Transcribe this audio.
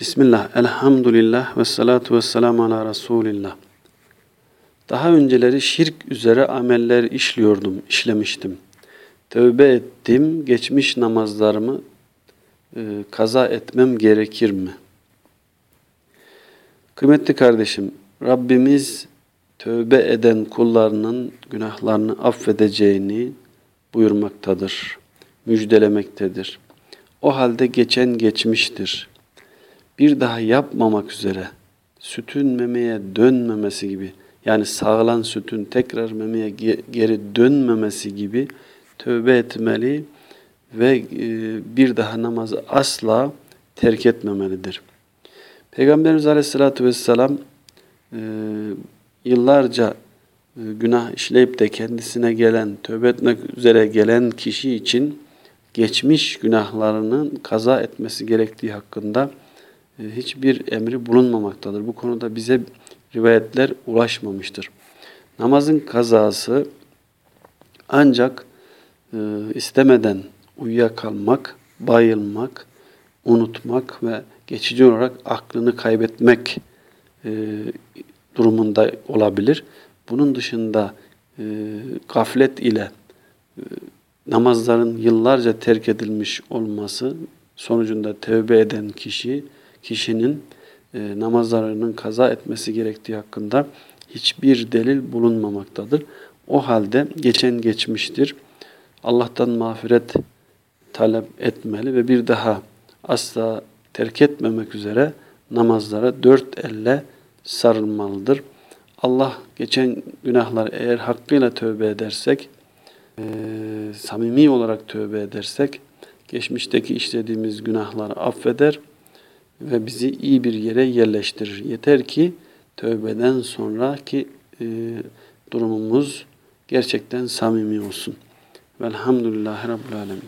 Bismillah, elhamdülillah ve salatu ve selamu ala Resulillah. Daha önceleri şirk üzere ameller işliyordum, işlemiştim. Tövbe ettim, geçmiş namazlarımı e, kaza etmem gerekir mi? Kıymetli kardeşim, Rabbimiz tövbe eden kullarının günahlarını affedeceğini buyurmaktadır, müjdelemektedir. O halde geçen geçmiştir bir daha yapmamak üzere sütün memeye dönmemesi gibi yani sağlan sütün tekrar memeye geri dönmemesi gibi tövbe etmeli ve e, bir daha namazı asla terk etmemelidir. Peygamberimiz Aleyhisselatü Vesselam e, yıllarca e, günah işleyip de kendisine gelen, tövbe etmek üzere gelen kişi için geçmiş günahlarının kaza etmesi gerektiği hakkında hiçbir emri bulunmamaktadır. Bu konuda bize rivayetler ulaşmamıştır. Namazın kazası ancak e, istemeden uyuyakalmak, bayılmak, unutmak ve geçici olarak aklını kaybetmek e, durumunda olabilir. Bunun dışında e, gaflet ile e, namazların yıllarca terk edilmiş olması sonucunda tevbe eden kişi kişinin e, namazlarının kaza etmesi gerektiği hakkında hiçbir delil bulunmamaktadır. O halde geçen geçmiştir. Allah'tan mağfiret talep etmeli ve bir daha asla terk etmemek üzere namazlara dört elle sarılmalıdır. Allah geçen günahlar eğer hakkıyla tövbe edersek, e, samimi olarak tövbe edersek, geçmişteki işlediğimiz günahları affeder ve bizi iyi bir yere yerleştirir. Yeter ki tövbeden sonraki e, durumumuz gerçekten samimi olsun. Velhamdülillahi Rabbil Alemin.